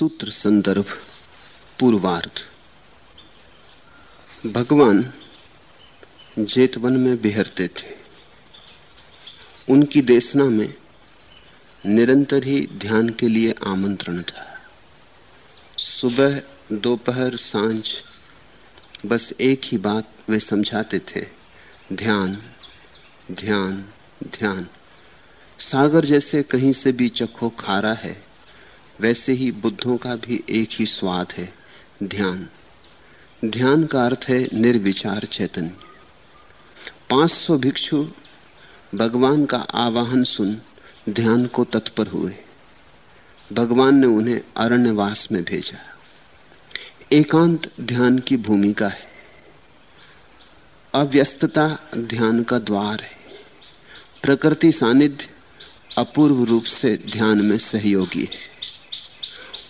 सूत्र संदर्भ, पूर्वार्ध। भगवान जेतवन में बिहरते थे। उनकी देशना में निरंतर ही ध्यान के लिए आमंत्रण था। सुबह, दोपहर, साँझ, बस एक ही बात वे समझाते थे, ध्यान ध्यान ध्यान। सागर जैसे कहीं से भी चखो खारा है। वैसे ही बुद्धों का भी एक ही स्वाद है, ध्यान। ध्यान का अर्थ है निर्विचार चैतन्य। पाँच सौ भिक्षु, भगवान का आवाहन सुन ध्यान को तत्पर हुए। भगवान ने उन्हें अरण्यवास में भेजा। एकांत ध्यान की भूमिका है। अव्यस्तता ध्यान का द्वार है। प्रकृति सानिध्य अपूर्व रूप से ध्यान में सहयोगी है।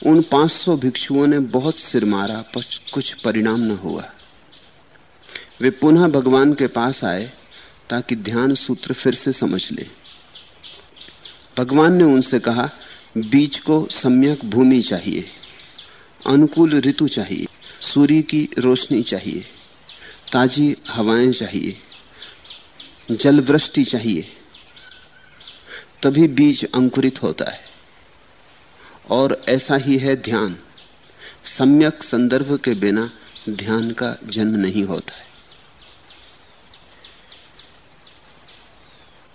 उन 500 भिक्षुओं ने बहुत सिर मारा, पर कुछ परिणाम न हुआ। वे पुनः भगवान के पास आए, ताकि ध्यान सूत्र फिर से समझ ले। भगवान ने उनसे कहा, बीज को सम्यक भूमि चाहिए, अनुकूल ऋतु चाहिए, सूर्य की रोशनी चाहिए, ताजी हवाएँ चाहिए, जलवृष्टि चाहिए, तभी बीज अंकुरित होता है। और ऐसा ही है ध्यान। सम्यक संदर्भ के बिना ध्यान का जन्म नहीं होता है।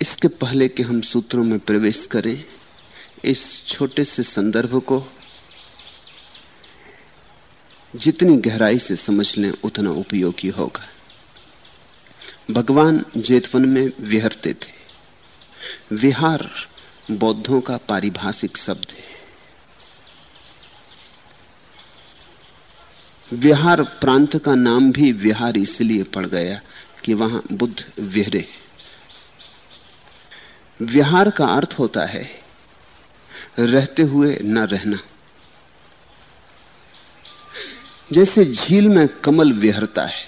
इसके पहले कि हम सूत्रों में प्रवेश करें, इस छोटे से संदर्भ को जितनी गहराई से समझ लें, उतना उपयोगी होगा। भगवान जेतवन में विहरते थे। विहार बौद्धों का पारिभाषिक शब्द है। विहार प्रांत का नाम भी विहार इसलिए पड़ गया कि वहाँ बुद्ध विहरे। विहार का अर्थ होता है, रहते हुए न रहना। जैसे झील में कमल विहरता है,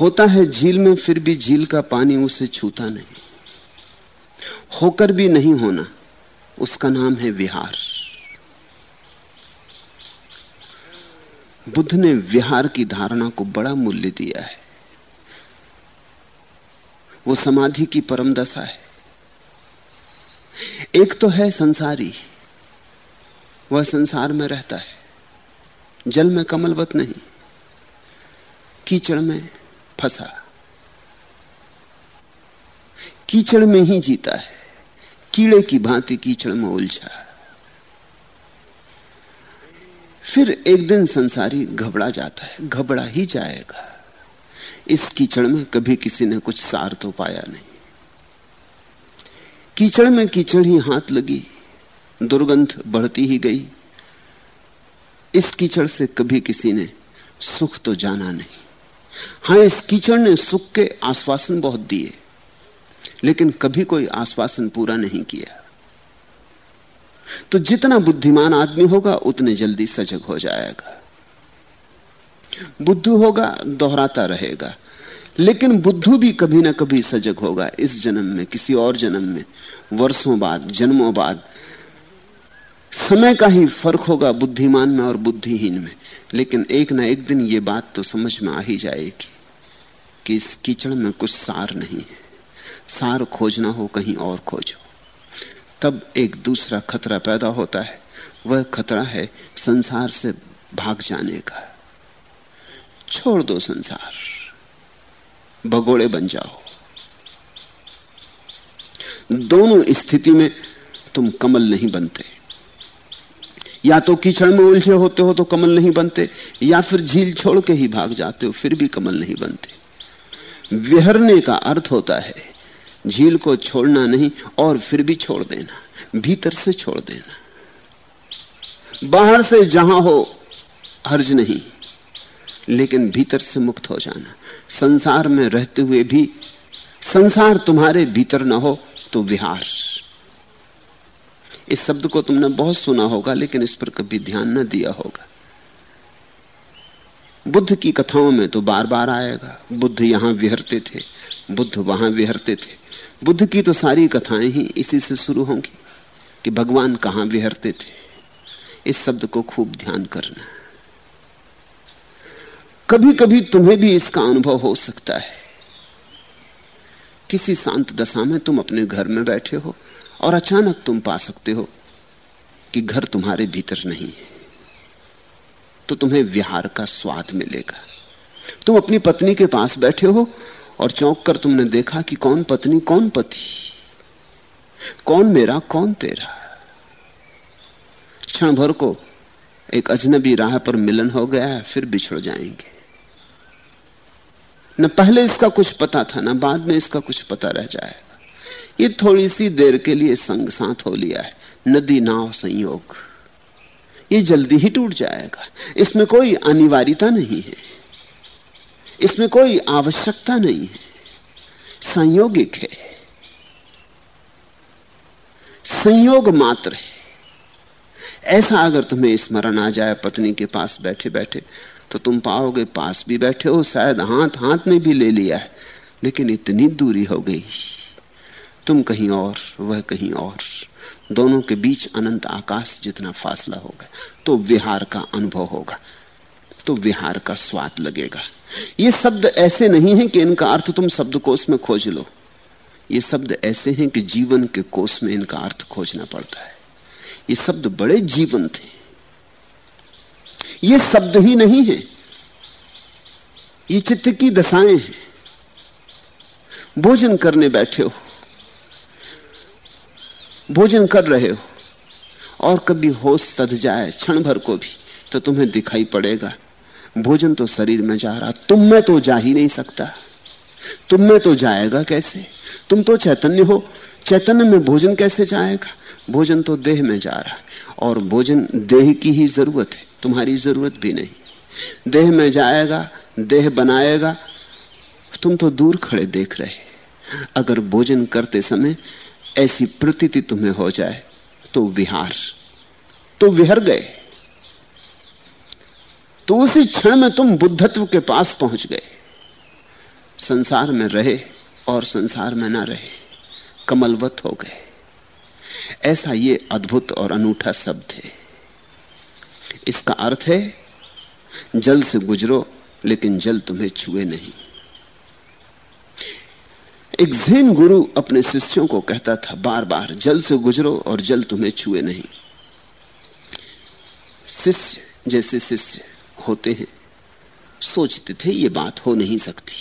होता है झील में फिर भी झील का पानी उसे छूता नहीं। होकर भी नहीं होना, उसका नाम है विहार। बुद्ध ने विहार की धारणा को बड़ा मूल्य दिया है। वो समाधि की परम दशा है। एक तो है संसारी। वह संसार में रहता है। जल में कमलवत नहीं। कीचड़ में फंसा। कीचड़ में ही जीता है। कीड़े की भांति कीचड़ में उलझा। फिर एक दिन संसारी घबरा जाता है, घबरा ही जाएगा। इस कीचड़ में कभी किसी ने कुछ सार तो पाया नहीं। कीचड़ में कीचड़ ही हाथ लगी, दुर्गंध बढ़ती ही गई। इस कीचड़ से कभी किसी ने सुख तो जाना नहीं। हाँ, इस कीचड़ ने सुख के आश्वासन बहुत दिए, लेकिन कभी कोई आश्वासन पूरा नहीं किया। तो जितना बुद्धिमान आदमी होगा, उतने जल्दी सजग हो जाएगा। बुद्धू होगा, दोहराता रहेगा। लेकिन बुद्धू भी कभी ना कभी सजग होगा, इस जन्म में, किसी और जन्म में। वर्षों बाद, जन्मों बाद। समय का ही फ़र्क होगा बुद्धिमान में और बुद्धिहीन में। लेकिन एक ना एक दिन ये बात तो समझ में आ ही जाएगी कि इस कीचड़ में कुछ सार नहीं है। सार खोजना हो, कहीं और खोजो। तब एक दूसरा खतरा पैदा होता है। वह खतरा है संसार से भाग जाने का। छोड़ दो संसार। भगोड़े बन जाओ। दोनों स्थिति में तुम कमल नहीं बनते। या तो कीचड़ में उलझे होते हो तो कमल नहीं बनते, या फिर झील छोड़ के ही भाग जाते हो, फिर भी कमल नहीं बनते। विहरने का अर्थ होता है झील को छोड़ना नहीं, और फिर भी छोड़ देना, भीतर से छोड़ देना। बाहर से जहाँ हो, हर्ज नहीं, लेकिन भीतर से मुक्त हो जाना। संसार में रहते हुए भी, संसार तुम्हारे भीतर ना हो तो विहार। इस शब्द को तुमने बहुत सुना होगा, लेकिन इस पर कभी ध्यान न दिया होगा। बुद्ध की कथाओं में तो बार बार आएगा, बुद्ध यहाँ विहरते थे, बुद्ध वहाँ विहरते थे। बुद्ध की तो सारी कथाएँ ही, इसी से शुरू होंगी कि भगवान कहाँ विहरते थे। इस शब्द को खूब ध्यान करना। कभी कभी तुम्हें भी इसका अनुभव हो सकता है। किसी शांत दशा में तुम अपने घर में बैठे हो और अचानक तुम पा सकते हो कि घर तुम्हारे भीतर नहीं है। तो तुम्हें विहार का स्वाद मिलेगा। तुम अपनी पत्नी के पास बैठे हो और चौंक कर तुमने देखा कि कौन पत्नी, कौन पति? कौन मेरा, कौन तेरा? क्षण भर को एक अजनबी राह पर मिलन हो गया है फिर बिछड़ जाएँगे। न पहले इसका कुछ पता था, न बाद में इसका कुछ पता रह जाएगा। ये थोड़ी सी देर के लिए संग साथ हो लिया है, नदी नाव संयोग। ये जल्दी ही टूट जाएगा, इसमें कोई अनिवार्यता नहीं है। इसमें कोई आवश्यकता नहीं है। संयोगिक है। संयोग मात्र है। ऐसा अगर तुम्हें स्मरण आ जाए पत्नी के पास बैठे बैठे तो तुम पाओगे पास भी बैठे हो, शायद हाथ हाथ में भी ले लिया है, लेकिन इतनी दूरी हो गई। तुम कहीं और, वह कहीं और। दोनों के बीच अनंत आकाश जितना फासला होगा तो विहार का अनुभव होगा तो विहार का स्वाद लगेगा। ये शब्द ऐसे नहीं है कि इनका अर्थ तुम शब्दकोश में खोज लो। ये शब्द ऐसे हैं कि जीवन के कोष में इनका अर्थ खोजना पड़ता है। ये शब्द बड़े जीवंत हैं। ये शब्द ही नहीं है। ये चित्त की दशाएँ हैं। भोजन करने बैठे हो। भोजन कर रहे हो। और कभी होश सद जाए क्षण भर को भी तो तुम्हें दिखाई पड़ेगा भोजन तो शरीर में जा रहा, तुम में तो जा ही नहीं सकता। तुम में तो जाएगा कैसे? तुम तो चैतन्य हो, चैतन्य में भोजन कैसे जाएगा? भोजन तो देह में जा रहा है, और भोजन देह की ही ज़रूरत है, तुम्हारी ज़रूरत भी नहीं। देह में जाएगा, देह बनाएगा, तुम तो दूर खड़े देख रहे अगर भोजन करते समय ऐसी प्रतीति तुम्हें हो जाए तो विहार तो विहर गए। तो उसी क्षण में तुम बुद्धत्व के पास पहुँच गए। संसार में रहे और संसार में ना रहे, कमलवत हो गए। ऐसा ये अद्भुत और अनूठा शब्द है। इसका अर्थ है, जल से गुजरो, लेकिन जल तुम्हें छुए नहीं। एक जैन गुरु अपने शिष्यों को कहता था बार बार जल से गुजरो और जल तुम्हें छुए नहीं। शिष्य जैसे शिष्य। होते हैं। सोचते थे ये बात हो नहीं सकती।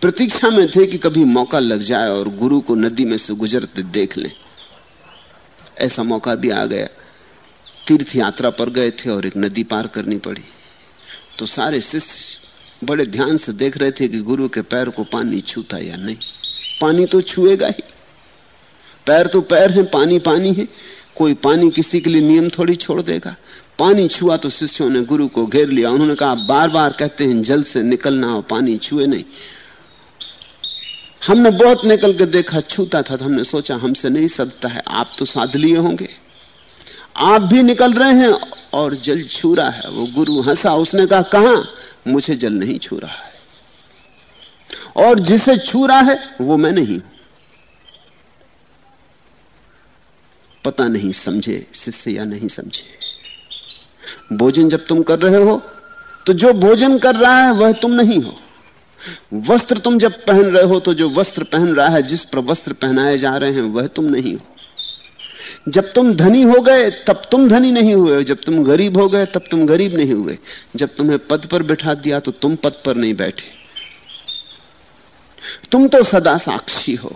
प्रतीक्षा में थे कि कभी मौका लग जाए और गुरु को नदी में से गुजरते देख लें। ऐसा मौका भी आ गया। तीर्थ यात्रा पर गए थे और एक नदी पार करनी पड़ी। तो सारे शिष्य बड़े ध्यान से देख रहे थे कि गुरु के पैर को पानी छूता या नहीं। पानी तो छुएगा ही। पैर तो पैर है, पानी पानी है। कोई पानी किसी के लिए नियम थोड़ी छोड़ देगा। पानी छुआ तो शिष्यों ने गुरु को घेर लिया। उन्होंने कहा बार बार कहते हैं, जल से निकलना और पानी छुए नहीं। हमने बहुत निकल के देखा, छूता था तो हमने सोचा, हमसे नहीं सदता है, आप तो साध लिए होंगे। आप भी निकल रहे हैं और जल छू रहा है। वो गुरु हंसा, उसने कहा कहा? मुझे जल नहीं छू रहा है। और जिसे छू रहा है, वो मैं नहीं। पता नहीं समझे, शिष्य या नहीं समझे। भोजन जब तुम कर रहे हो तो जो भोजन कर रहा है, वह तुम नहीं हो। वस्त्र तुम जब पहन रहे हो तो जो वस्त्र पहन रहा है, जिस पर वस्त्र पहनाए जा रहे हैं, वह तुम नहीं हो। जब तुम धनी हो गए, तब तुम धनी नहीं हुए जब तुम गरीब हो गए, तब तुम गरीब नहीं हुए। जब तुम्हें पद पर बिठा दिया तो तुम पद पर नहीं बैठे। तुम तो सदा साक्षी हो।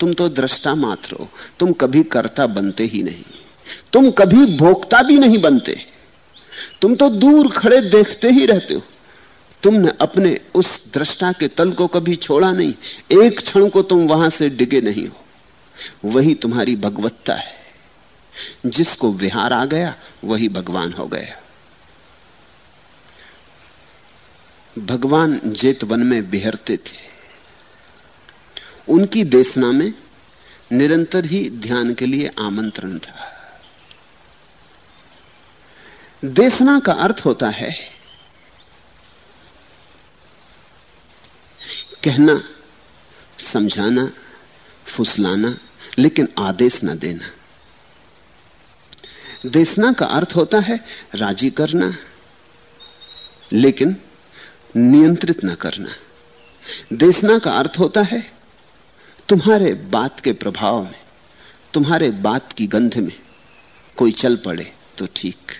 तुम तो दृष्टा मात्र हो। तुम कभी कर्ता बनते ही नहीं। तुम कभी भोक्ता भी नहीं बनते। तुम तो दूर खड़े देखते ही रहते हो। तुमने अपने उस दृष्टा के तल को कभी छोड़ा नहीं। एक क्षण को तुम वहाँ से डिगे नहीं हो। वही तुम्हारी भगवत्ता है। जिसको विहार आ गया, वही भगवान हो गया। भगवान जेतवन में बिहरते थे। उनकी देशना में निरंतर ही ध्यान के लिए आमंत्रण था। देशना का अर्थ होता है कहना, समझाना, फुसलाना, लेकिन आदेश ना देना। देशना का अर्थ होता है राज़ी करना, लेकिन नियंत्रित ना करना। देशना का अर्थ होता है तुम्हारे बात के प्रभाव में, तुम्हारे बात की गंध में कोई चल पड़े तो ठीक।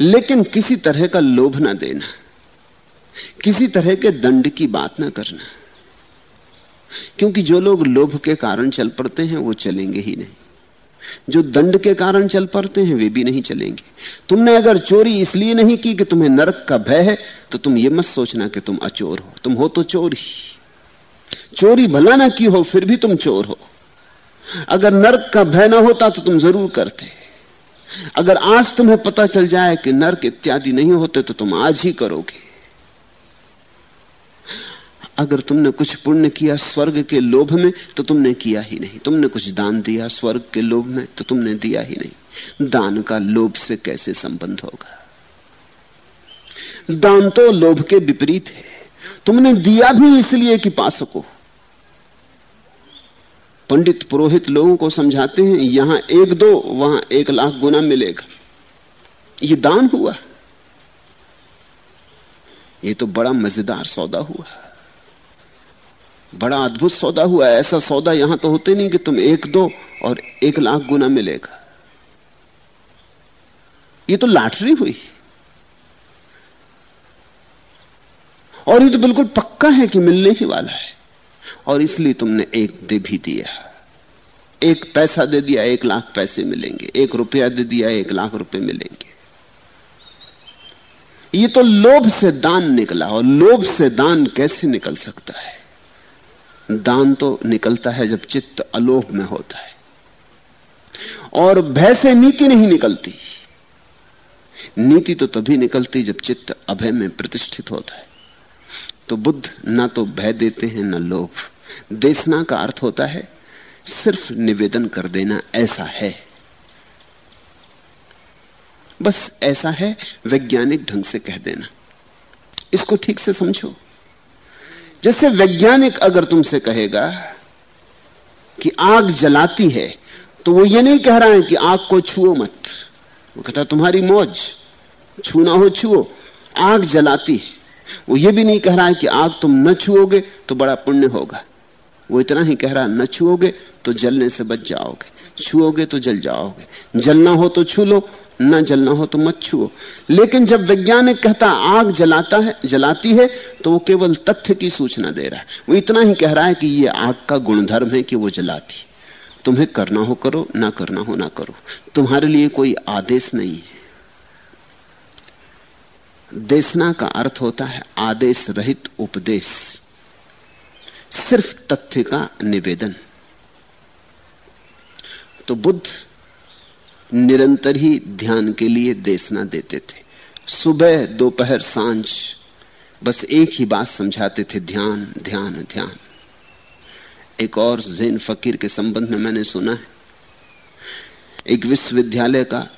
लेकिन किसी तरह का लोभ ना देना, किसी तरह के दंड की बात ना करना। क्योंकि जो लोग लोभ के कारण चल पड़ते हैं, वो चलेंगे ही नहीं। जो दंड के कारण चल पड़ते हैं, वे भी नहीं चलेंगे। तुमने अगर चोरी इसलिए नहीं की कि तुम्हें नरक का भय है तो तुम ये मत सोचना कि तुम अचोर हो। तुम हो तो चोर ही। चोरी भला ना की हो, फिर भी तुम चोर हो। अगर नरक का भय ना होता तो तुम ज़रूर करते। अगर आज तुम्हें पता चल जाए कि नर्क इत्यादि नहीं होते तो तुम आज ही करोगे। अगर तुमने कुछ पुण्य किया स्वर्ग के लोभ में तो तुमने किया ही नहीं। तुमने कुछ दान दिया स्वर्ग के लोभ में तो तुमने दिया ही नहीं। दान का लोभ से कैसे संबंध होगा? दान तो लोभ के विपरीत है। तुमने दिया भी इसलिए कि पा सको। पंडित पुरोहित लोगों को समझाते हैं, यहाँ एक दो, वहाँ एक लाख गुना मिलेगा। ये दान हुआ। ये तो बड़ा मज़ेदार सौदा हुआ। बड़ा अद्भुत सौदा हुआ। ऐसा सौदा यहाँ तो होते नहीं कि तुम एक दो और एक लाख गुना मिलेगा। ये तो लॉटरी हुई। और ये तो बिल्कुल पक्का है कि मिलने ही वाला है। और इसलिए तुमने एक दे भी दिया। एक पैसा दे दिया, एक लाख पैसे मिलेंगे। एक रुपया दे दिया, एक लाख रुपए मिलेंगे। ये तो लोभ से दान निकला और लोभ से दान कैसे निकल सकता है? दान तो निकलता है जब चित्त अलोभ में होता है। और भय से नीति नहीं निकलती। नीति तो तभी निकलती जब चित्त अभय में प्रतिष्ठित होता है। तो बुद्ध ना तो भय देते हैं, ना लोभ। देशना का अर्थ होता है सिर्फ़ निवेदन कर देना ऐसा है। बस ऐसा है, वैज्ञानिक ढंग से कह देना। इसको ठीक से समझो। जैसे वैज्ञानिक अगर तुमसे कहेगा कि आग जलाती है तो वो ये नहीं कह रहा है कि आग को छुओ मत। वो कहता तुम्हारी मौज, छूना हो छुओ, आग जलाती है। वो ये भी नहीं कह रहा है कि आग तुम न छुओगे तो बड़ा पुण्य होगा। वो इतना ही कह रहा, न छुओगे तो जलने से बच जाओगे, छुओगे तो जल जाओगे, जलना हो तो छू लो, न जलना हो तो मत छुओ। लेकिन जब वैज्ञानिक कहता, आग जलाता है, जलाती है तो वो केवल तथ्य की सूचना दे रहा है। वो इतना ही कह रहा है कि ये आग का गुणधर्म है कि वो जलाती तुम्हें करना हो करो, ना करना हो ना करो। तुम्हारे लिए कोई आदेश नहीं है। देशना का अर्थ होता है आदेश रहित उपदेश। सिर्फ़ तथ्य का निवेदन। तो बुद्ध निरंतर ही ध्यान के लिए देशना देते थे। सुबह, दोपहर, साँझ, बस एक ही बात समझाते थे, ध्यान ध्यान ध्यान। एक और जैन फकीर के संबंध में मैंने सुना है। एक विश्वविद्यालय का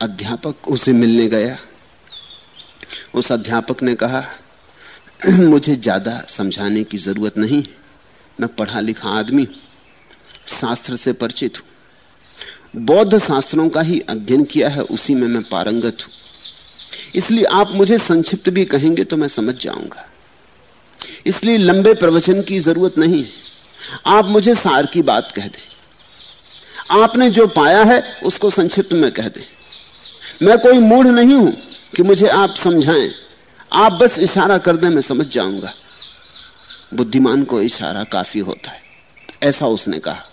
अध्यापक उसे मिलने गया। उस अध्यापक ने कहा मुझे ज़्यादा समझाने की ज़रूरत नहीं मैं पढ़ा लिखा आदमी शास्त्र से परिचित हूँ। बौद्ध शास्त्रों का ही अध्ययन किया है, उसी में मैं पारंगत हूँ। इसलिए आप मुझे संक्षिप्त भी कहेंगे तो मैं समझ जाऊँगा। इसलिए लंबे प्रवचन की ज़रूरत नहीं है। आप मुझे सार की बात कह दें। आपने जो पाया है, उसको संक्षिप्त में कह दें। मैं कोई मूढ़ नहीं हूँ कि मुझे आप समझाएँ। आप बस इशारा कर दें, मैं समझ जाऊँगा। बुद्धिमान को इशारा काफ़ी होता है। ऐसा उसने कहा।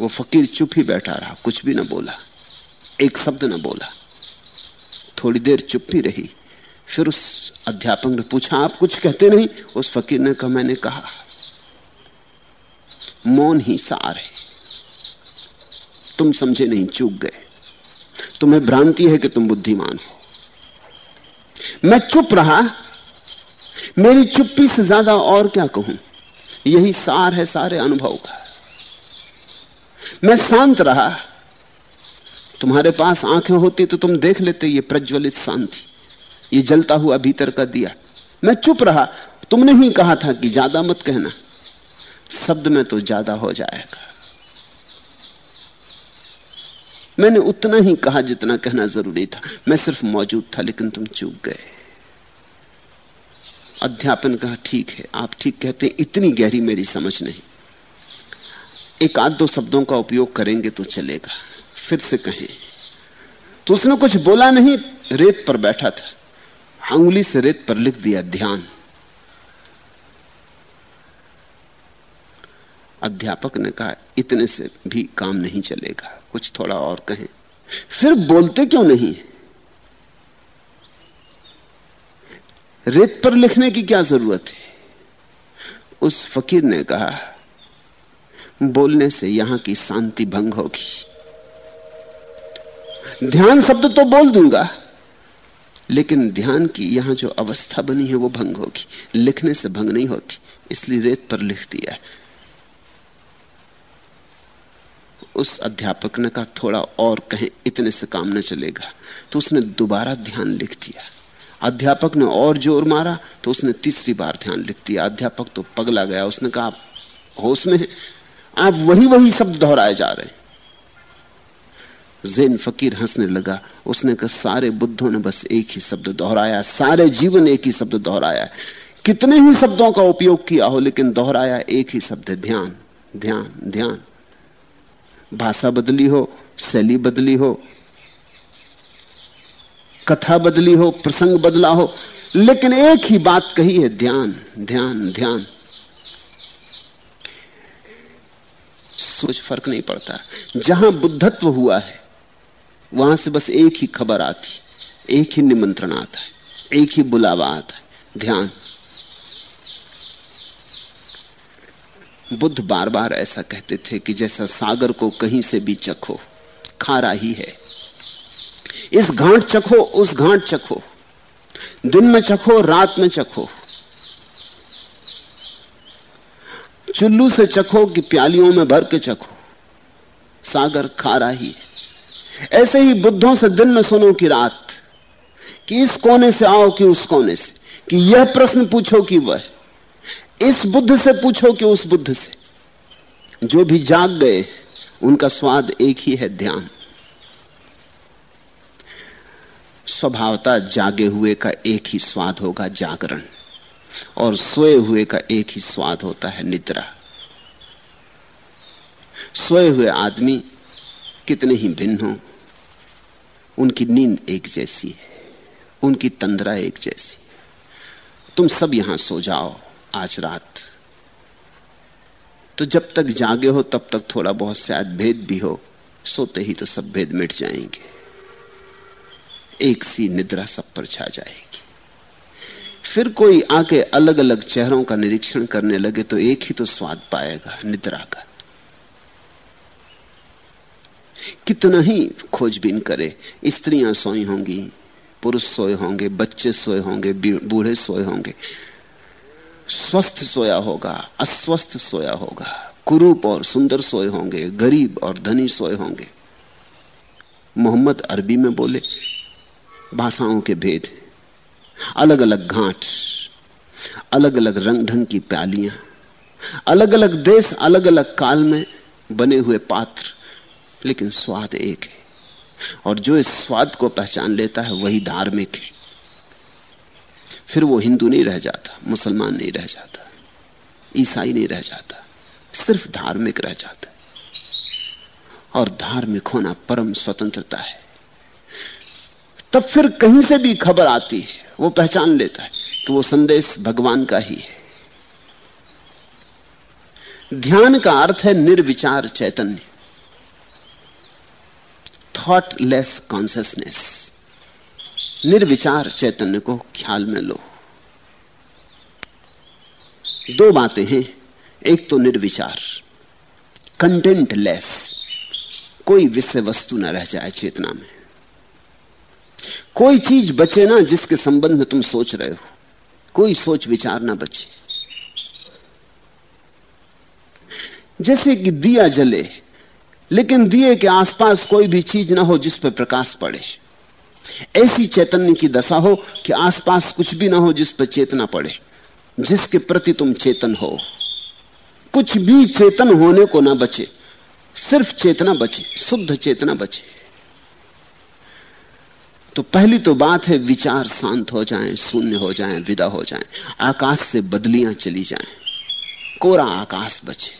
वो फकीर चुप ही बैठा रहा, कुछ भी ना बोला। एक शब्द ना बोला। थोड़ी देर चुप ही रही। फिर उस अध्यापक ने पूछा, आप कुछ कहते नहीं? उस फकीर ने कहा, मैंने कहा, मौन ही सार है। तुम समझे नहीं, चूक गए। तुम्हें भ्रांति है कि तुम बुद्धिमान हो। मैं चुप रहा। मेरी चुप्पी से ज़्यादा और क्या कहूँ? यही सार है सारे अनुभव का। मैं शांत रहा। तुम्हारे पास आँखें होती तो तुम देख लेते ये प्रज्वलित शांति। ये जलता हुआ भीतर का दिया। मैं चुप रहा। तुमने ही कहा था कि ज़्यादा मत कहना। शब्द में तो ज़्यादा हो जाएगा। मैंने उतना ही कहा जितना कहना ज़रूरी था। मैं सिर्फ़ मौजूद था, लेकिन तुम चूक गए। अध्यापन कहा, ठीक है, आप ठीक कहते इतनी गहरी मेरी समझ नहीं। एक आध दो शब्दों का उपयोग करेंगे तो चलेगा। फिर से कहें तो उसने कुछ बोला नहीं, रेत पर बैठा था। उंगली से रेत पर लिख दिया, ध्यान। अध्यापक ने कहा, इतने से भी काम नहीं चलेगा, कुछ थोड़ा और कहें। फिर बोलते क्यों नहीं? रेत पर लिखने की क्या ज़रूरत है? उस फकीर ने कहा, बोलने से यहाँ की शांति भंग होगी। ध्यान शब्द तो बोल दूँगा, लेकिन ध्यान की यहाँ जो अवस्था बनी है वो भंग होगी। लिखने से भंग नहीं होती, इसलिए रेत पर लिख दिया। उस अध्यापक ने कहा, थोड़ा और कहें, इतने से काम न चलेगा। तो उसने दोबारा ध्यान लिख दिया। अध्यापक ने और ज़ोर मारा तो उसने तीसरी बार ध्यान लिख दिया। अध्यापक तो पगला गया। उसने कहा, आप होश में आप वही वही शब्द दोहराए जा रहे जैन फकीर हंसने लगा। उसने कहा, सारे बुद्धों ने बस एक ही शब्द दोहराया, सारे जीवन एक ही शब्द दोहराया। कितने ही शब्दों का उपयोग किया हो, लेकिन दोहराया एक ही शब्द, ध्यान ध्यान ध्यान। भाषा बदली हो, शैली बदली हो, कथा बदली हो, प्रसंग बदला हो, लेकिन एक ही बात कही है, ध्यान ध्यान ध्यान। सोच फ़र्क नहीं पड़ता। जहाँ बुद्धत्व हुआ है, वहाँ से बस एक ही खबर आती, एक ही निमंत्रण आता है, एक ही बुलावा आता है, ध्यान। बुद्ध बार बार ऐसा कहते थे कि जैसा सागर को कहीं से भी चखो, खारा ही है। इस घाट चखो, उस घाट चखो, दिन में चखो, रात में चखो। चुल्लू से चखो कि प्यालियों में भर के चखो, सागर खारा ही है। ऐसे ही बुद्धों से दिन में सुनो कि रात, कि इस कोने से आओ कि उस कोने से, कि यह प्रश्न पूछो कि वह इस बुद्ध से पूछो कि उस बुद्ध से। जो भी जाग गए, उनका स्वाद एक ही है ध्यान। स्वभावता जागे हुए का एक ही स्वाद होगा जागरण, और सोए हुए का एक ही स्वाद होता है निद्रा। सोए हुए आदमी कितने ही भिन्न हो, उनकी नींद एक जैसी है, उनकी तंद्रा एक जैसी। तुम सब यहाँ सो जाओ। आज रात। तो जब तक जागे हो, तब तक थोड़ा बहुत शायद भेद भी हो, सोते ही तो सब भेद मिट जाएँगे। एक सी निद्रा सब पर छा जाएगी। फिर कोई आके अलग अलग चेहरों का निरीक्षण करने लगे तो एक ही तो स्वाद पाएगा, निद्रा का। कितना ही खोजबीन करे, स्त्रियाँ सोई होंगी, पुरुष सोए होंगे, बच्चे सोए होंगे बूढ़े सोए होंगे स्वस्थ सोया होगा, अस्वस्थ सोया होगा। कुरूप और सुंदर सोए होंगे, गरीब और धनी सोए होंगे। मोहम्मद अरबी में बोले, भाषाओं के भेद अलग अलग घाट अलग अलग रंग ढंग की प्यालियाँ अलग अलग देश अलग अलग काल में बने हुए पात्र, लेकिन स्वाद एक है। और जो इस स्वाद को पहचान लेता है, वही धार्मिक है। फिर वो हिंदू नहीं रह जाता, मुसलमान नहीं रह जाता, ईसाई नहीं रह जाता, सिर्फ़ धार्मिक रह जाता और धार्मिक होना परम स्वतंत्रता है। तब फिर कहीं से भी खबर आती है, वो पहचान लेता है कि वो संदेश भगवान का ही है। ध्यान का अर्थ है निर्विचार चैतन्य। थॉटलेस कॉन्सियसनेस निर्विचार चैतन्य को ख्याल में लो। दो बातें हैं। एक तो निर्विचार। कंटेंट लेस कोई विषय वस्तु ना रह जाए चेतना में। कोई चीज़ बचे ना जिसके संबंध में तुम सोच रहे हो। कोई सोच विचार ना बचे। जैसे कि दिया जले, लेकिन दिए के आसपास कोई भी चीज़ ना हो जिस पर प्रकाश पड़े। ऐसी चैतन्य की दशा हो कि आसपास कुछ भी ना हो जिस पर चेतना पड़े जिसके प्रति तुम चेतन हो। कुछ भी चेतन होने को ना बचे सिर्फ़ चेतना बचे शुद्ध चेतना बचे। तो पहली तो बात है विचार शांत हो जाएँ, शून्य हो जाएँ, विदा हो जाएँ, आकाश से बदलियाँ चली जाएँ, कोरा आकाश बचे।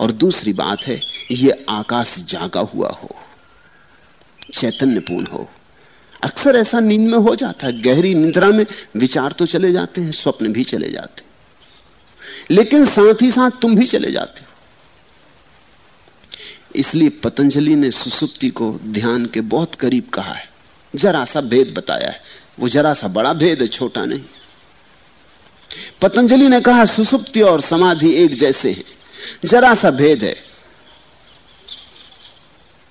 और दूसरी बात है ये आकाश जागा हुआ हो। चैतन्यपूर्ण हो। अक्सर ऐसा नींद में हो जाता है, गहरी निद्रा में विचार तो चले जाते हैं, स्वप्न भी चले जाते लेकिन साथ ही साथ तुम भी चले जाते इसलिए पतंजलि ने सुसुप्ति को ध्यान के बहुत करीब कहा है। जरा सा भेद बताया है। वो जरा सा बड़ा भेद है, छोटा नहीं। पतंजलि ने कहा, सुसुप्ति और समाधि एक जैसे हैं। जरा सा भेद है।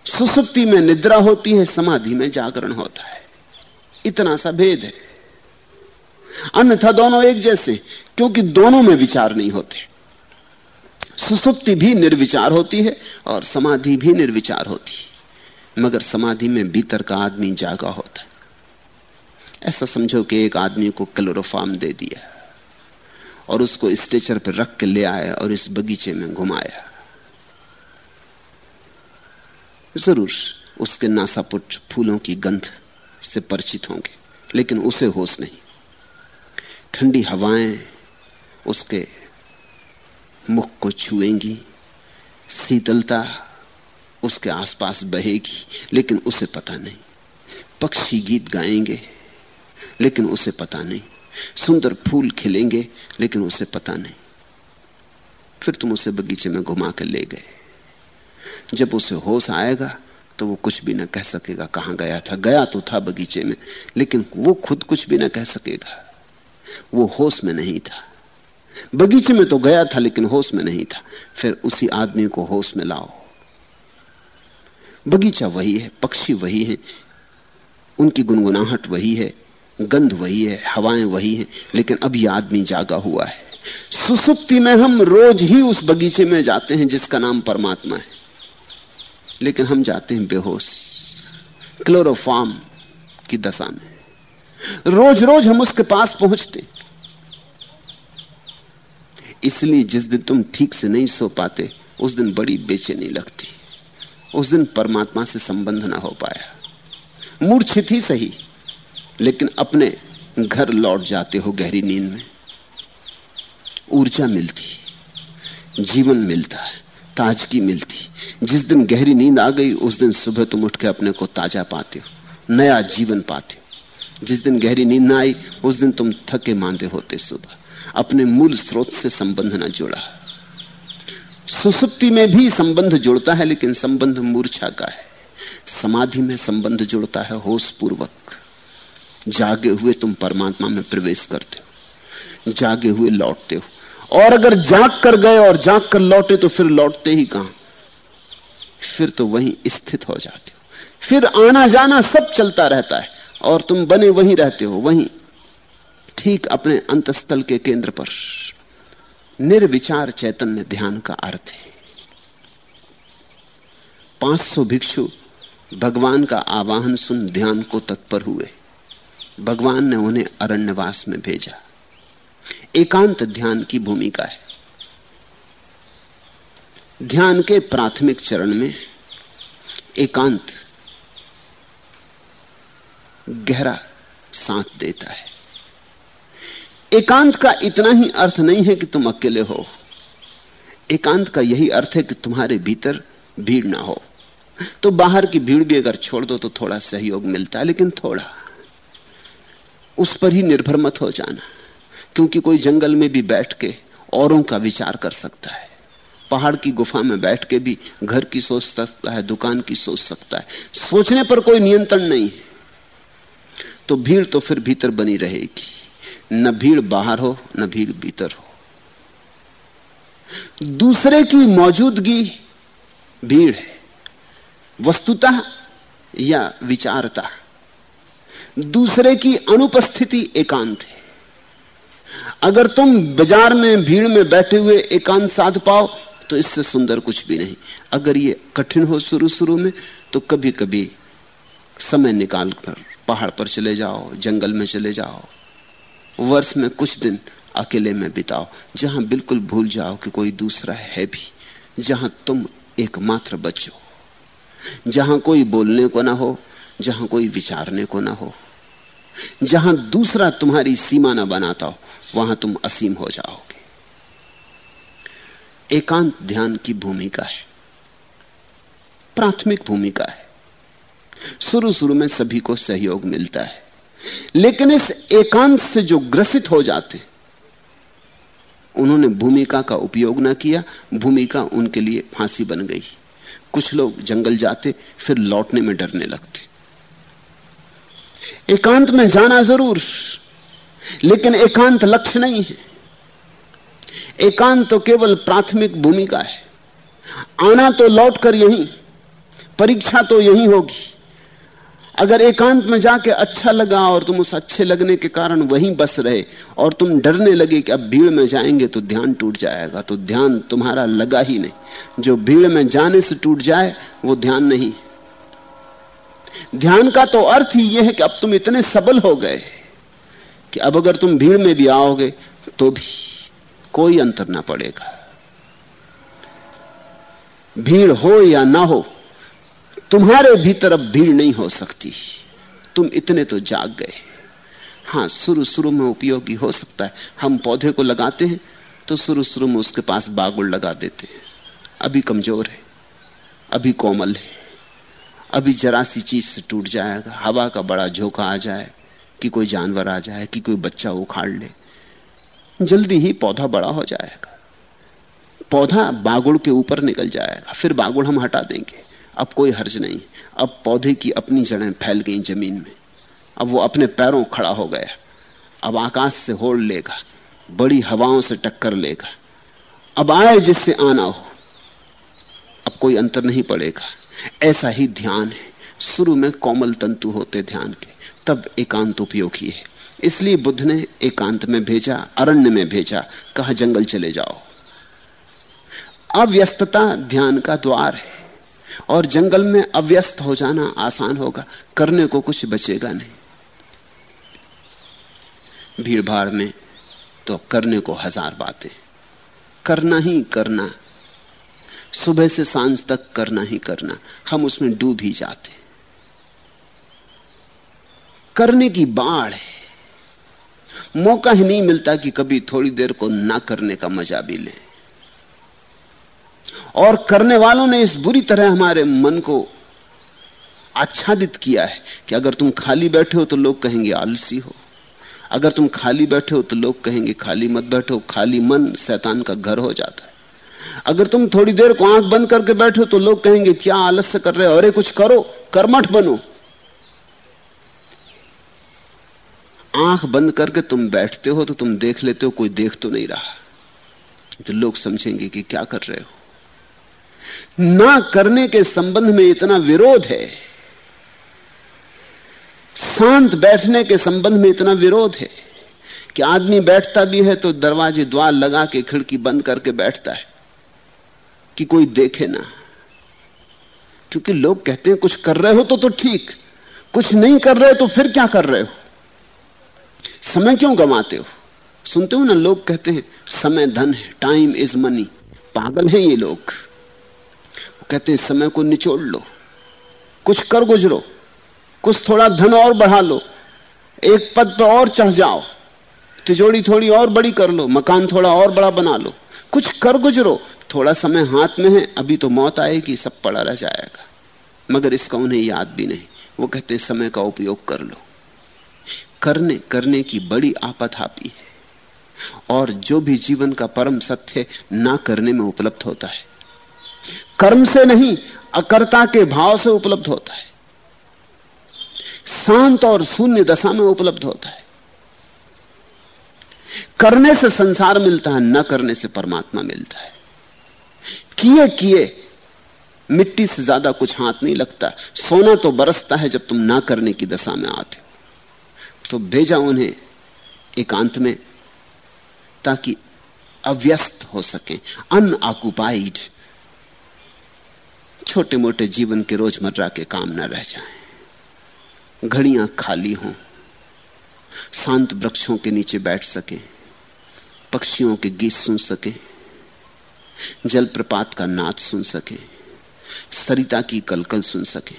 सुसुप्ति में निद्रा होती है, समाधि में जागरण होता है। इतना सा भेद है। अन्यथा दोनों एक जैसे, क्योंकि दोनों में विचार नहीं होते। सुसुप्ति भी निर्विचार होती है और समाधि भी निर्विचार होती है। मगर समाधि में भीतर का आदमी जागा होता है। ऐसा समझो कि एक आदमी को क्लोरोफार्म दे दिया और उसको स्टेचर पर रख के ले आया और इस बगीचे में घुमाया। ज़रूर उसके नासापुट फूलों की गंध से परिचित होंगे, लेकिन उसे होश नहीं। ठंडी हवाएँ उसके मुख को छुएँगी, शीतलता उसके आसपास बहेगी, लेकिन उसे पता नहीं। पक्षी गीत गाएँगे, लेकिन उसे पता नहीं। सुंदर फूल खिलेंगे, लेकिन उसे पता नहीं। फिर तुम उसे बगीचे में घुमा कर ले गए। जब उसे होश आएगा तो वो कुछ भी ना कह सकेगा कहाँ गया था। गया तो था बगीचे में, लेकिन वो खुद कुछ भी ना कह सकेगा। वो होश में नहीं था। बगीचे में तो गया था, लेकिन होश में नहीं था। फिर उसी आदमी को होश में लाओ। बगीचा वही है, पक्षी वही है, उनकी गुनगुनाहट वही है, गंध वही है, हवाएँ वही हैं, लेकिन अब यह आदमी जागा हुआ है। सुसुप्ति में हम रोज ही उस बगीचे में जाते हैं, जिसका नाम परमात्मा है। लेकिन हम जाते हैं बेहोश। क्लोरोफार्म की दशा में। रोज रोज हम उसके पास पहुँचते। इसलिए जिस दिन तुम ठीक से नहीं सो पाते, उस दिन बड़ी बेचैनी लगती। उस दिन परमात्मा से संबंध ना हो पाया। मूर्छित ही सही, लेकिन अपने घर लौट जाते हो गहरी नींद में। ऊर्जा मिलती, जीवन मिलता है। ताजगी मिलती। जिस दिन गहरी नींद आ गई, उस दिन सुबह तुम उठ के अपने को ताज़ा पाते हो, नया जीवन पाते हो। जिस दिन गहरी नींद ना आई, उस दिन तुम थके मांदे होते सुबह। अपने मूल स्रोत से संबंध ना जुड़ा। सुसुप्ति में भी संबंध जुड़ता है, लेकिन संबंध मूर्छा का है। समाधि में संबंध जुड़ता है होश पूर्वक जागे हुए तुम परमात्मा में प्रवेश करते हो। जागे हुए लौटते हो। और अगर जाग कर गए और जाग कर लौटे तो फिर लौटते ही कहाँ? फिर तो वहीं स्थित हो जाते हो। फिर आना जाना सब चलता रहता है, और तुम बने वहीं रहते हो, वहीं ठीक अपने अंतस्थल के केंद्र पर। निर्विचार चैतन्य ध्यान का अर्थ है। 500 भिक्षु भगवान का आवाहन सुन ध्यान को तत्पर हुए। भगवान ने उन्हें अरण्यवास में भेजा। एकांत ध्यान की भूमिका है। ध्यान के प्राथमिक चरण में एकांत गहरा साथ देता है। एकांत का इतना ही अर्थ नहीं है कि तुम अकेले हो। एकांत का यही अर्थ है कि तुम्हारे भीतर भीड़ ना हो। तो बाहर की भीड़ भी अगर छोड़ दो तो थोड़ा सहयोग मिलता है लेकिन थोड़ा। उस पर ही निर्भर मत हो जाना। क्योंकि कोई जंगल में भी बैठ के औरों का विचार कर सकता है। पहाड़ की गुफा में बैठ के भी घर की सोच सकता है, दुकान की सोच सकता है। सोचने पर कोई नियंत्रण नहीं है। तो भीड़ तो फिर भीतर बनी रहेगी। न भीड़ बाहर हो, न भीड़ भीतर हो। दूसरे की मौजूदगी भीड़ है। वस्तुता या विचारता। दूसरे की अनुपस्थिति एकांत है। अगर तुम बाज़ार में, भीड़ में बैठे हुए एकांत साध पाओ तो इससे सुंदर कुछ भी नहीं। अगर ये कठिन हो शुरू शुरू में तो कभी कभी समय निकाल कर पहाड़ पर चले जाओ, जंगल में चले जाओ, वर्ष में कुछ दिन अकेले में बिताओ, जहाँ बिल्कुल भूल जाओ कि कोई दूसरा है भी, जहाँ तुम एकमात्र बचो जहाँ कोई बोलने को ना हो, जहाँ कोई विचारने को ना हो, जहाँ दूसरा तुम्हारी सीमा ना बनाता हो। वहाँ तुम असीम हो जाओगे। एकांत ध्यान की भूमिका है। प्राथमिक भूमिका है। शुरू शुरू में सभी को सहयोग मिलता है। लेकिन इस एकांत से जो ग्रसित हो जाते, उन्होंने भूमिका का उपयोग ना किया, भूमिका उनके लिए फांसी बन गई। कुछ लोग जंगल जाते, फिर लौटने में डरने लगते। एकांत में जाना ज़रूर। लेकिन एकांत लक्ष्य नहीं है। एकांत तो केवल प्राथमिक भूमिका है। आना तो लौट कर यही, परीक्षा तो यही होगी। अगर एकांत में जाके अच्छा लगा और तुम उस अच्छे लगने के कारण वहीं बस रहे और तुम डरने लगे कि अब भीड़ में जाएँगे तो ध्यान टूट जाएगा तो ध्यान तुम्हारा लगा ही नहीं। जो भीड़ में जाने से टूट जाए, वो ध्यान नहीं। ध्यान का तो अर्थ ही यह है कि अब तुम इतने सबल हो गए। कि अब अगर तुम भीड़ में भी आओगे तो भी कोई अंतर ना पड़ेगा। भीड़ हो या ना हो, तुम्हारे भीतर अब भीड़ नहीं हो सकती। तुम इतने तो जाग गए। हाँ शुरू शुरू में उपयोगी हो सकता है। हम पौधे को लगाते हैं तो शुरू शुरू में उसके पास बागुड़ लगा देते हैं। अभी कमज़ोर है, अभी कोमल है, अभी जरा सी चीज़ से टूट जाएगा, हवा का बड़ा झोंका आ जाए। कि कोई जानवर आ जाए, कि कोई बच्चा उखाड़ ले, जल्दी ही पौधा बड़ा हो जाएगा। पौधा बागुड़ के ऊपर निकल जाएगा, फिर बागुड़ हम हटा देंगे। अब कोई हर्ज नहीं। अब पौधे की अपनी जड़ें फैल गई ज़मीन में। अब वो अपने पैरों खड़ा हो गया। अब आकाश से होड़ लेगा, बड़ी हवाओं से टक्कर लेगा। अब आए जिससे आना हो। अब कोई अंतर नहीं पड़ेगा। ऐसा ही ध्यान है। शुरू में कोमल तंतु होते ध्यान के। तब एकांत उपयोगी है इसलिए बुद्ध ने एकांत में भेजा, अरण्य में भेजा, कहा, जंगल चले जाओ। अव्यस्तता ध्यान का द्वार है और जंगल में अव्यस्त हो जाना आसान होगा, करने को कुछ बचेगा नहीं। भीड़ भाड़ में तो करने को हज़ार बातें। करना ही करना, सुबह से साँझ तक करना ही करना, हम उसमें डूब ही जाते। करने की बाढ़ है। मौका ही नहीं मिलता कि कभी थोड़ी देर को ना करने का मज़ा भी लें। और करने वालों ने इस बुरी तरह हमारे मन को आच्छादित किया है कि अगर तुम खाली बैठे हो तो लोग कहेंगे आलसी हो। अगर तुम खाली बैठे हो तो लोग कहेंगे खाली मत बैठो, खाली मन शैतान का घर हो जाता है। अगर तुम थोड़ी देर को आँख बंद करके बैठो तो लोग कहेंगे, क्या आलस्य कर रहे हो? अरे कुछ करो, कर्मठ बनो। आँख बंद करके तुम बैठते हो तो तुम देख लेते हो, कोई देख तो नहीं रहा। तो लोग समझेंगे कि क्या कर रहे हो। ना करने के संबंध में इतना विरोध है। शांत बैठने के संबंध में इतना विरोध है कि आदमी बैठता भी है तो दरवाजे द्वार लगा के खिड़की बंद करके बैठता है कि कोई देखे ना। क्योंकि लोग कहते हैं, कुछ कर रहे हो तो तो ठीक, कुछ नहीं कर रहे हो तो फिर क्या कर रहे हो? समय क्यों गंवाते हो? सुनते हो ना, लोग कहते हैं, समय धन है टाइम इज़ मनी पागल हैं ये लोग। कहते हैं, समय को निचोड़ लो। कुछ कर गुजरो, कुछ थोड़ा धन और बढ़ा लो। एक पद पर और चढ़ जाओ। तिजोड़ी थोड़ी और बड़ी कर लो, मकान थोड़ा और बड़ा बना लो। कुछ कर गुजरो, थोड़ा समय हाथ में है, अभी तो मौत आएगी, सब पड़ा रह जाएगा। मगर इसका उन्हें याद भी नहीं। वो कहते समय का उपयोग कर लो। करने करने की बड़ी आपत आती है। और जो भी जीवन का परम सत्य ना करने में उपलब्ध होता है, कर्म से नहीं, अकर्ता के भाव से उपलब्ध होता है। शांत और शून्य दशा में उपलब्ध होता है। करने से संसार मिलता है, न करने से परमात्मा मिलता है। किए किए, मिट्टी से ज़्यादा कुछ हाथ नहीं लगता। सोना तो बरसता है जब तुम ना करने की दशा में आते हो। तो भेजा उन्हें एकांत में ताकि अव्यस्त हो सके अनऑक्युपाइड छोटे मोटे जीवन के रोज़मर्रा के काम न रह जाएँ, घड़ियाँ खाली हों शांत वृक्षों के नीचे बैठ सके पक्षियों के गीत सुन सके जलप्रपात का नाच सुन सके सरिता की कलकल सुन सके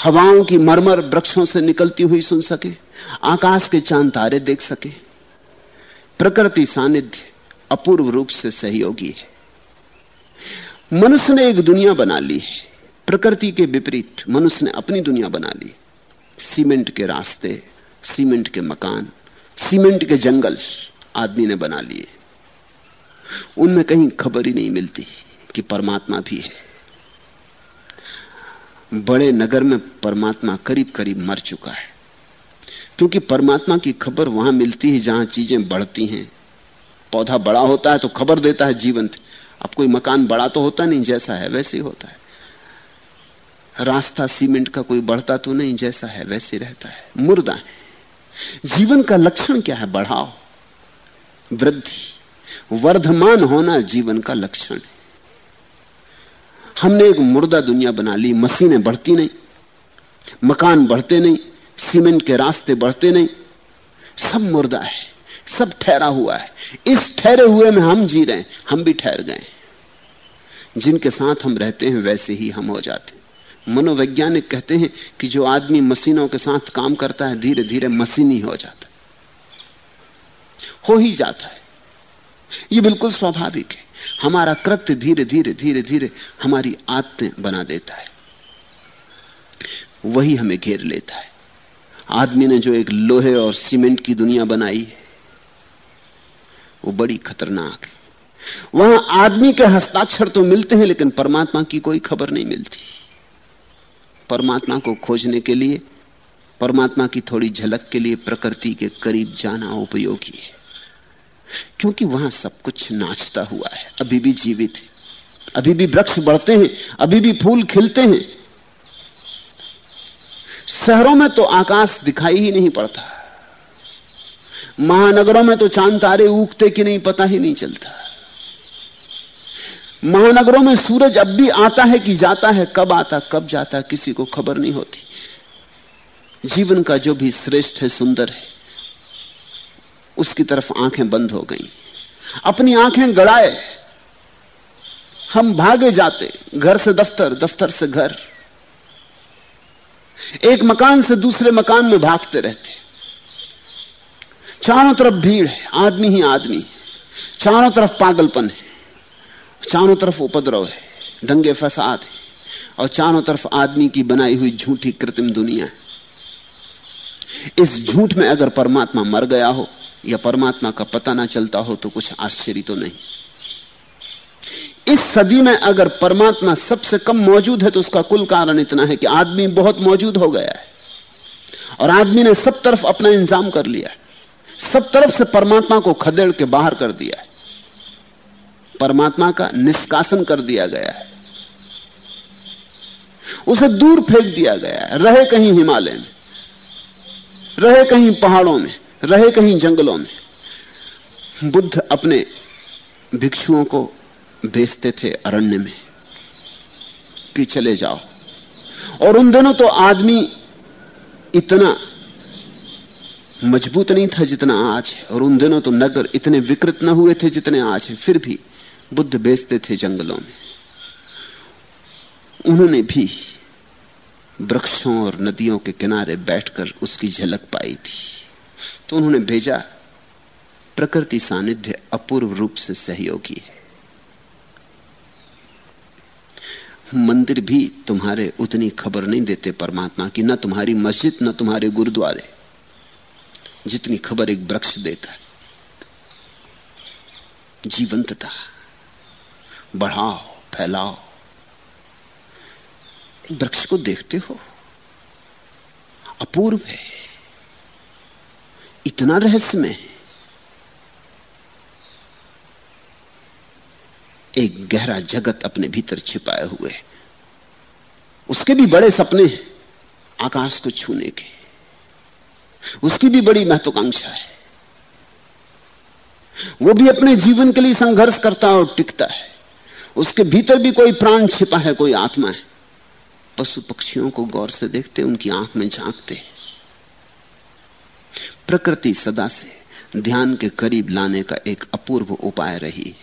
हवाओं की मरमर वृक्षों से निकलती हुई सुन सके। आकाश के चाँद तारे देख सके। प्रकृति सानिध्य अपूर्व रूप से सहयोगी है। मनुष्य ने एक दुनिया बना ली है। प्रकृति के विपरीत मनुष्य ने अपनी दुनिया बना ली। सीमेंट के रास्ते, सीमेंट के मकान, सीमेंट के जंगल आदमी ने बना लिए। उनमें कहीं खबर ही नहीं मिलती कि परमात्मा भी है। बड़े नगर में परमात्मा करीब करीब मर चुका है। क्योंकि परमात्मा की खबर वहाँ मिलती है जहाँ चीज़ें बढ़ती हैं। पौधा बड़ा होता है तो खबर देता है जीवंत। अब कोई मकान बड़ा तो होता नहीं, जैसा है वैसे ही होता है। रास्ता सीमेंट का कोई बढ़ता तो नहीं, जैसा है वैसे रहता है। मुर्दा है। जीवन का लक्षण क्या है? बढ़ाओ वृद्धि। वर्धमान होना जीवन का लक्षण है। हमने एक मुर्दा दुनिया बना ली, मशीनें बढ़ती नहीं, मकान बढ़ते नहीं सीमेंट के रास्ते बढ़ते नहीं। सब मुर्दा है, सब ठहरा हुआ है। इस ठहरे हुए में हम जी रहे हैं, हम भी ठहर गए। जिनके साथ हम रहते हैं, वैसे ही हम हो जाते हैं। मनोवैज्ञानिक कहते हैं कि जो आदमी मशीनों के साथ काम करता है धीरे धीरे मशीनी हो जाता हो। ही जाता है। ये बिल्कुल स्वाभाविक है। हमारा कृत्य धीरे धीरे धीरे धीरे हमारी आदतें बना देता है। वही हमें घेर लेता है। आदमी ने जो एक लोहे और सीमेंट की दुनिया बनाई है वो बड़ी खतरनाक है। वहाँ आदमी के हस्ताक्षर तो मिलते हैं, लेकिन परमात्मा की कोई खबर नहीं मिलती। परमात्मा को खोजने के लिए, परमात्मा की थोड़ी झलक के लिए प्रकृति के करीब जाना उपयोगी है। क्योंकि वहाँ सब कुछ नाचता हुआ है, अभी भी जीवित है। अभी भी वृक्ष बढ़ते हैं, अभी भी फूल खिलते हैं। शहरों में तो आकाश दिखाई ही नहीं पड़ता। महानगरों में तो चाँद तारे उगते कि नहीं पता ही नहीं चलता। महानगरों में सूरज अब भी आता है कि जाता है, कब आता, कब जाता, किसी को खबर नहीं होती। जीवन का जो भी श्रेष्ठ है, सुंदर है, उसकी तरफ़ आँखें बंद हो गई। अपनी आँखें गड़ाए। हम भागे जाते, घर से दफ्तर दफ्तर से घर। एक मकान से दूसरे मकान में भागते रहते चारों तरफ़ भीड़ है, आदमी ही आदमी चारों तरफ़ पागलपन है, चारों तरफ़ उपद्रव है, दंगे फसाद है, और चारों तरफ़ आदमी की बनाई हुई झूठी कृत्रिम दुनिया है। इस झूठ में अगर परमात्मा मर गया हो, या परमात्मा का पता ना चलता हो तो कुछ आश्चर्य तो नहीं। इस सदी में अगर परमात्मा सबसे कम मौजूद है तो उसका कुल कारण इतना है कि आदमी बहुत मौजूद हो गया है। और आदमी ने सब तरफ़ अपना इंतज़ाम कर लिया है। सब तरफ़ से परमात्मा को खदेड़ के बाहर कर दिया है। परमात्मा का निष्कासन कर दिया गया है। उसे दूर फेंक दिया गया है। रहे कहीं हिमालय में, रहे कहीं पहाड़ों में, रहे कहीं जंगलों में। बुद्ध अपने भिक्षुओं को भेजते थे अरण्य में कि चले जाओ। और उन दिनों तो आदमी इतना मज़बूत नहीं था जितना आज है। और उन दिनों तो नगर इतने विकृत न हुए थे जितने आज है। फिर भी बुद्ध बेचते थे जंगलों में। उन्होंने भी वृक्षों और नदियों के किनारे बैठकर उसकी झलक पाई थी। तो उन्होंने भेजा प्रकृति सानिध्य अपूर्व रूप से सहयोगी है। मंदिर भी तुम्हारे उतनी खबर नहीं देते परमात्मा की, न तुम्हारी मस्जिद, न तुम्हारे गुरुद्वारे। जितनी खबर एक वृक्ष देता है। जीवंतता। बढ़ाओ, फैलाओ। वृक्ष को देखते हो। अपूर्व है। इतना रहस्यमय एक गहरा जगत अपने भीतर छिपाए हुए है। उसके भी बड़े सपने हैं, आकाश को छूने के। उसकी भी बड़ी महत्वाकांक्षा है। वो भी अपने जीवन के लिए संघर्ष करता है और टिकता है। उसके भीतर भी कोई प्राण छिपा है, कोई आत्मा है। पशु पक्षियों को गौर से देखते, उनकी आँख में झांकते प्रकृति सदा से ध्यान के करीब लाने का एक अपूर्व उपाय रही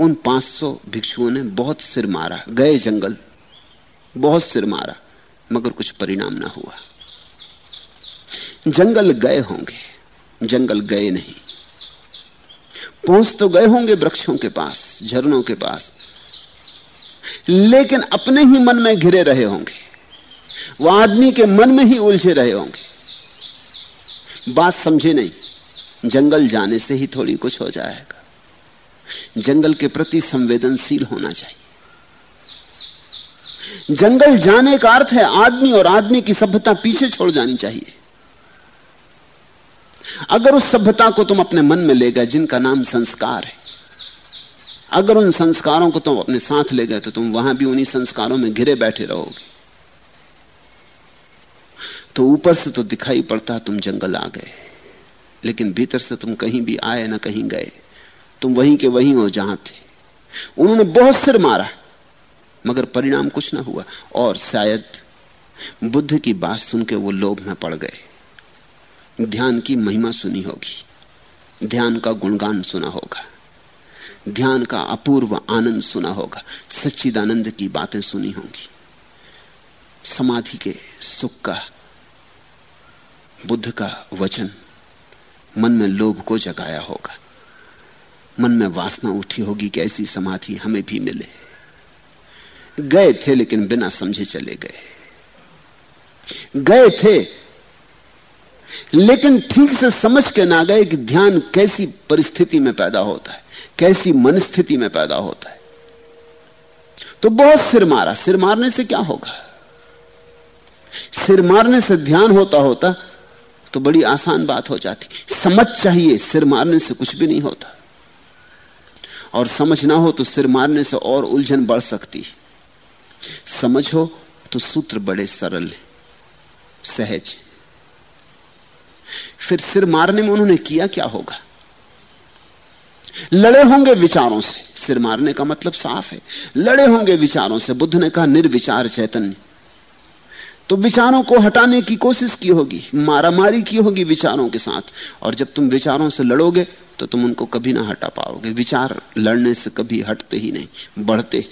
उन 500 भिक्षुओं ने बहुत सिर मारा, गए जंगल, बहुत सिर मारा, मगर कुछ परिणाम ना हुआ। जंगल गए होंगे, जंगल गए नहीं। पहुँच तो गए होंगे वृक्षों के पास, झरनों के पास, लेकिन अपने ही मन में घिरे रहे होंगे। वह आदमी के मन में ही उलझे रहे होंगे। बात समझे नहीं, जंगल जाने से ही थोड़ी कुछ हो जाएगा। जंगल के प्रति संवेदनशील होना चाहिए। जंगल जाने का अर्थ है आदमी और आदमी की सभ्यता पीछे छोड़ जानी चाहिए। अगर उस सभ्यता को तुम अपने मन में ले गए जिनका नाम संस्कार है, अगर उन संस्कारों को तुम अपने साथ ले गए तो तुम वहाँ भी उन्हीं संस्कारों में घिरे बैठे रहोगे। तो ऊपर से तो दिखाई पड़ता तुम जंगल आ गए, लेकिन भीतर से तुम कहीं भी आए ना कहीं गए। तुम वहीं के वहीं हो, जहाँ थे। उन्होंने बहुत सिर मारा, मगर परिणाम कुछ ना हुआ, और शायद बुद्ध की बात सुन के वो लोभ में पड़ गए। ध्यान की महिमा सुनी होगी, ध्यान का गुणगान सुना होगा, ध्यान का अपूर्व आनंद सुना होगा, सच्चिदानंद की बातें सुनी होंगी। समाधि के सुख का, बुद्ध का वचन मन में लोभ को जगाया होगा। मन में वासना उठी होगी कि ऐसी समाधि हमें भी मिले। गए थे लेकिन बिना समझे चले गए। गए थे, लेकिन ठीक से समझ के ना गए कि ध्यान कैसी परिस्थिति में पैदा होता है, कैसी मनस्थिति में पैदा होता है। तो बहुत सिर मारा। सिर मारने से क्या होगा? सिर मारने से ध्यान होता होता तो बड़ी आसान बात हो जाती। समझ चाहिए, सिर मारने से कुछ भी नहीं होता। और समझ ना हो तो सिर मारने से और उलझन बढ़ सकती समझ हो तो सूत्र बड़े सरल सहज फिर सिर मारने में उन्होंने किया क्या होगा? लड़े होंगे विचारों से। सिर मारने का मतलब साफ़ है। लड़े होंगे विचारों से। बुद्ध ने कहा, निर्विचार चैतन्य। तो विचारों को हटाने की कोशिश की होगी। मारामारी की होगी विचारों के साथ। और जब तुम विचारों से लड़ोगे तो तुम उनको कभी ना हटा पाओगे। विचार लड़ने से कभी हटते ही नहीं, बढ़ते,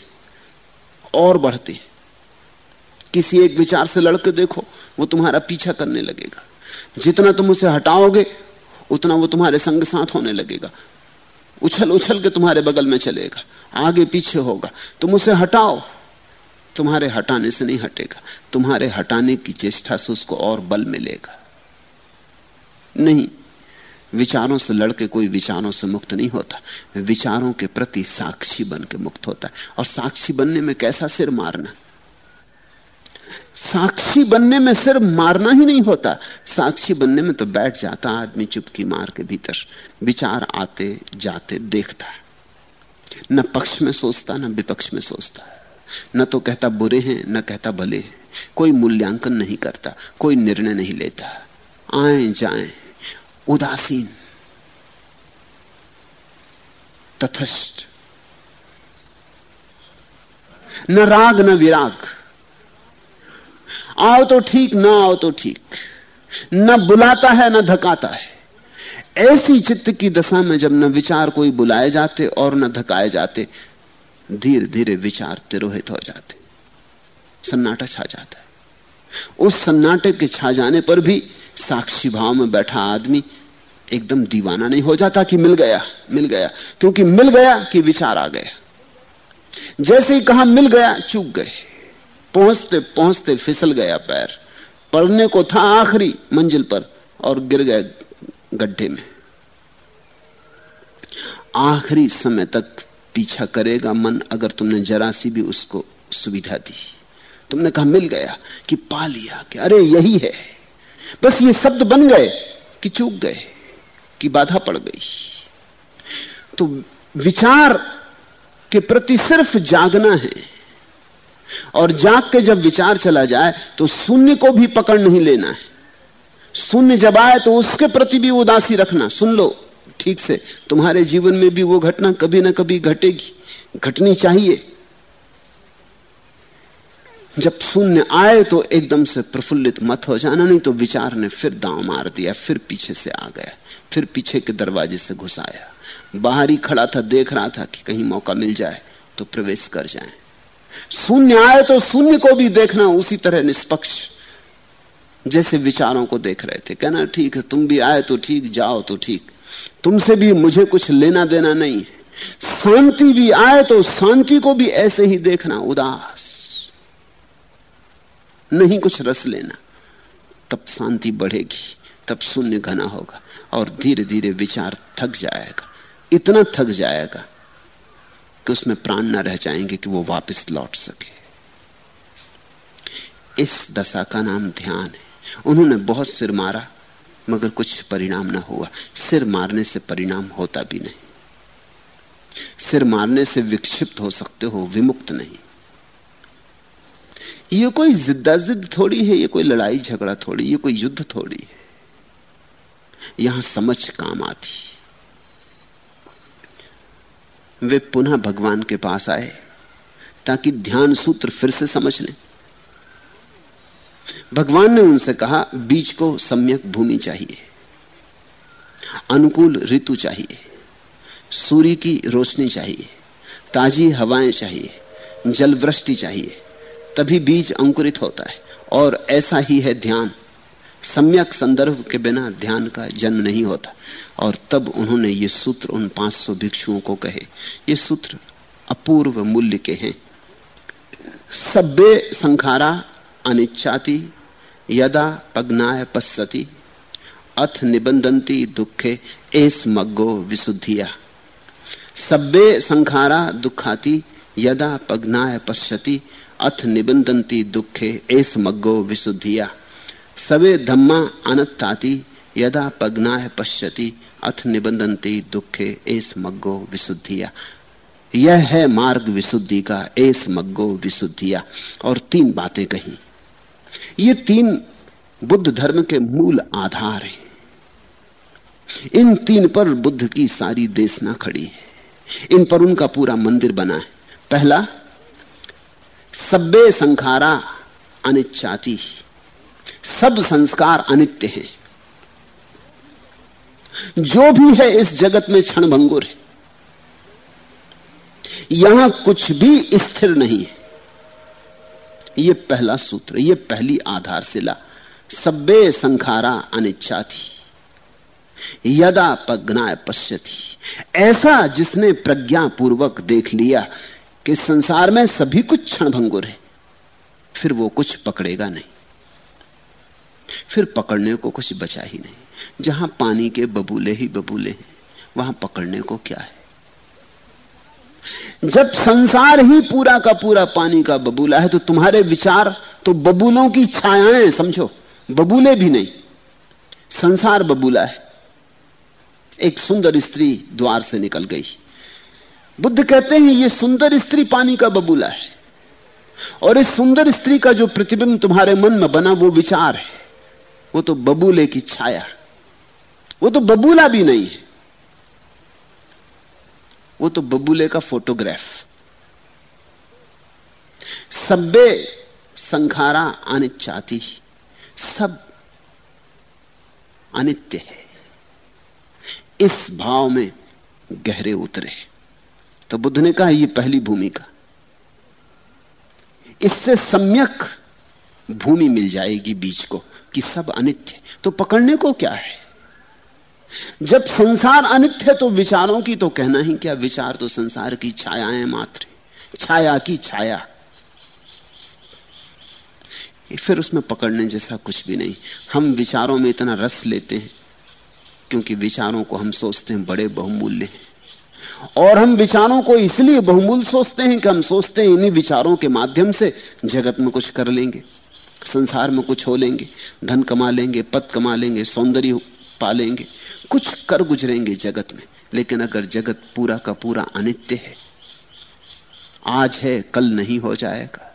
और बढ़ते। किसी एक विचार से लड़के देखो, वो तुम्हारा पीछा करने लगेगा। जितना तुम उसे हटाओगे, उतना वो तुम्हारे संग साथ होने लगेगा। उछल उछल के तुम्हारे बगल में चलेगा, आगे पीछे होगा। तुम उसे हटाओ, तुम्हारे हटाने से नहीं हटेगा। तुम्हारे हटाने की चेष्टा से उसको और बल मिलेगा। नहीं विचारों से लड़के कोई विचारों से मुक्त नहीं होता। विचारों के प्रति साक्षी बन के मुक्त होता है। और साक्षी बनने में कैसा सिर मारना? साक्षी बनने में सिर्फ़ मारना ही नहीं होता। साक्षी बनने में तो बैठ जाता आदमी चुपकी मार के भीतर। विचार आते जाते देखता है। न पक्ष में सोचता, न विपक्ष में सोचता न तो कहता बुरे हैं, न कहता भले हैं। कोई मूल्यांकन नहीं करता, कोई निर्णय नहीं लेता। आए जाए। उदासीन तथस्थ न राग, न विराग। आओ तो ठीक, ना आओ तो ठीक। न बुलाता है, न धकाता है। ऐसी चित्त की दशा में जब न विचार कोई बुलाए जाते और न धकाए जाते धीरे धीरे विचार तिरोहित हो जाते। सन्नाटा छा जाता है। उस सन्नाटे के छा जाने पर भी साक्षी भाव में बैठा आदमी एकदम दीवाना नहीं हो जाता कि मिल गया मिल गया। क्योंकि मिल गया कि विचार आ गया। जैसे ही कहा मिल गया, चूक गए। पहुँचते पहुँचते फिसल गया पैर। पड़ने को था आखिरी मंजिल पर और गिर गए गड्ढे में। आखिरी समय तक पीछा करेगा मन अगर तुमने जरा सी भी उसको सुविधा दी। तुमने कहा मिल गया कि पा लिया कि अरे यही है। बस ये शब्द बन गए कि चूक गए, कि बाधा पड़ गई। तो विचार के प्रति सिर्फ़ जागना है। और जाग के जब विचार चला जाए तो शून्य को भी पकड़ नहीं लेना है। शून्य जब आए तो उसके प्रति भी उदासी रखना। सुन लो, ठीक से, तुम्हारे जीवन में भी वो घटना कभी ना कभी घटेगी। घटनी चाहिए। जब शून्य आए तो एकदम से प्रफुल्लित मत हो जाना, नहीं तो विचार ने फिर दांव मार दिया, फिर पीछे से आ गया, फिर पीछे के दरवाजे से घुस आया बाहर ही खड़ा था, देख रहा था कि कहीं मौका मिल जाए तो प्रवेश कर जाए। शून्य आए तो शून्य को भी देखना उसी तरह निष्पक्ष, जैसे विचारों को देख रहे थे। कहना, ठीक है, तुम भी आए तो ठीक, जाओ तो ठीक। तुमसे भी मुझे कुछ लेना देना नहीं है। शांति भी आए तो शांति को भी ऐसे ही देखना उदास। नहीं कुछ रस लेना। तब शांति बढ़ेगी, तब शून्य घना होगा और धीरे धीरे विचार थक जाएगा। इतना थक जाएगा कि उसमें प्राण ना रह जाएँगे कि वो वापस लौट सके। इस दशा का नाम ध्यान है। उन्होंने बहुत सिर मारा, मगर कुछ परिणाम ना हुआ। सिर मारने से परिणाम होता भी नहीं। सिर मारने से विक्षिप्त हो सकते हो, विमुक्त नहीं। ये कोई जिद्दा जिद थोड़ी है, ये कोई लड़ाई झगड़ा थोड़ी, ये कोई युद्ध थोड़ी है। यहाँ समझ काम आती वे पुनः भगवान के पास आए, ताकि ध्यान सूत्र फिर से समझ लें। भगवान ने उनसे कहा, बीज को सम्यक भूमि चाहिए, अनुकूल ऋतु चाहिए, सूर्य की रोशनी चाहिए, ताजी हवाएँ चाहिए, जलवृष्टि चाहिए तभी बीज अंकुरित होता है। और ऐसा ही है ध्यान। सम्यक संदर्भ के बिना ध्यान का जन्म नहीं होता। और तब उन्होंने ये सूत्र उन 500 भिक्षुओं को कहे। ये सूत्र अपूर्व मूल्य के हैं। सभ्य संखारा अनिच्छाति, यदा पग्नाय पश्यति, अथ निबंधंती दुखे, एस मग्गो विशुद्धिया। सभ्य संखारा दुखाती, यदा पग्नाय पश्यति अथ निबंधंती दुखे एस मग्गो विशुद्धिया। सवे धम्मा अनत्ताति, यदा पग्नाय पश्यति, अथ निबंधंती दुखे एस मग्गो विशुद्धिया। यह है मार्ग विशुद्धि का एस मग्गो विशुद्धिया। और तीन बातें कही। ये तीन बुद्ध धर्म के मूल आधार हैं। इन तीन पर बुद्ध की सारी देशना खड़ी है। इन पर उनका पूरा मंदिर बना है। पहला सब्बे संखारा अनिच्छाती, सब संस्कार अनित्य हैं। जो भी है इस जगत में क्षण भंगुर है। यहाँ कुछ भी स्थिर नहीं है। यह पहला सूत्र, ये पहली आधारशिला, सब्बे संखारा अनिच्छा थी यदा पग्नाय पश्यति। ऐसा जिसने प्रज्ञा पूर्वक देख लिया कि संसार में सभी कुछ क्षण भंगुर है। फिर वो कुछ पकड़ेगा नहीं। फिर पकड़ने को कुछ बचा ही नहीं। जहाँ पानी के बबूले ही बबूले हैं, वहाँ पकड़ने को क्या है? जब संसार ही पूरा का पूरा पानी का बबूला है तो तुम्हारे विचार तो बबूलों की छायाएँ समझो। बबूले भी नहीं। संसार बबूला है। एक सुंदर स्त्री द्वार से निकल गई। बुद्ध कहते हैं, ये सुंदर स्त्री पानी का बबूला है। और इस सुंदर स्त्री का जो प्रतिबिंब तुम्हारे मन में बना, वो विचार है। वो तो बबूले की छाया। वो तो बबूला भी नहीं है। वो तो बबूले का फोटोग्राफ। सब्बे संखारा अनिच्छाती सब अनित्य है। इस भाव में गहरे उतरे। तो बुद्ध ने कहा यह पहली भूमिका इससे सम्यक भूमि मिल जाएगी बीज को, कि सब अनित्य तो पकड़ने को क्या है? जब संसार अनित्य है तो विचारों की तो कहना ही क्या, विचार तो संसार की छायाएँ मात्र छाया की छाया। फिर उसमें पकड़ने जैसा कुछ भी नहीं। हम विचारों में इतना रस लेते हैं, क्योंकि विचारों को हम सोचते हैं, बड़े बहुमूल्य हैं। और हम विचारों को इसलिए बहुमूल सोचते हैं कि हम सोचते हैं इन्हीं विचारों के माध्यम से जगत में कुछ कर लेंगे, संसार में कुछ हो लेंगे, धन कमा लेंगे, पद कमा लेंगे, सौंदर्य पालेंगे कुछ कर गुजरेंगे जगत में। लेकिन अगर जगत पूरा का पूरा अनित्य है, आज है, कल नहीं हो जाएगा।